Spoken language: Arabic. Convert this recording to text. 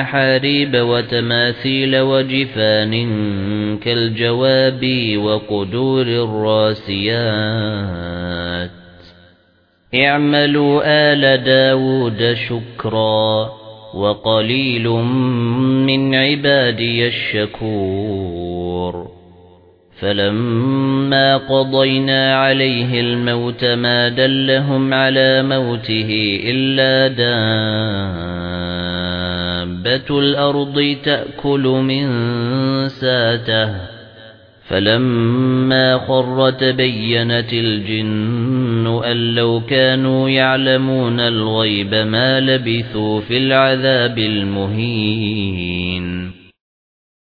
محاريب وتماثيل وجفان كالجواب وقدور الراسيات. اعملوا آل داود شكرا وقليل من عبادي الشكور. فَلَمَّا قَضَيْنَا عَلَيْهِ الْمَوْتَ مَا دَلَّهُمْ عَلَى مَوْتِهِ إِلَّا دَابَّةُ الْأَرْضِ تَأْكُلُ مِنْ سَاتِهِ فَلَمَّا خَرَّ تَبَيَّنَتِ الْجِنُّ أَن لَّوْ كَانُوا يَعْلَمُونَ الْغَيْبَ مَا لَبِثُوا فِي الْعَذَابِ الْمُهِينِ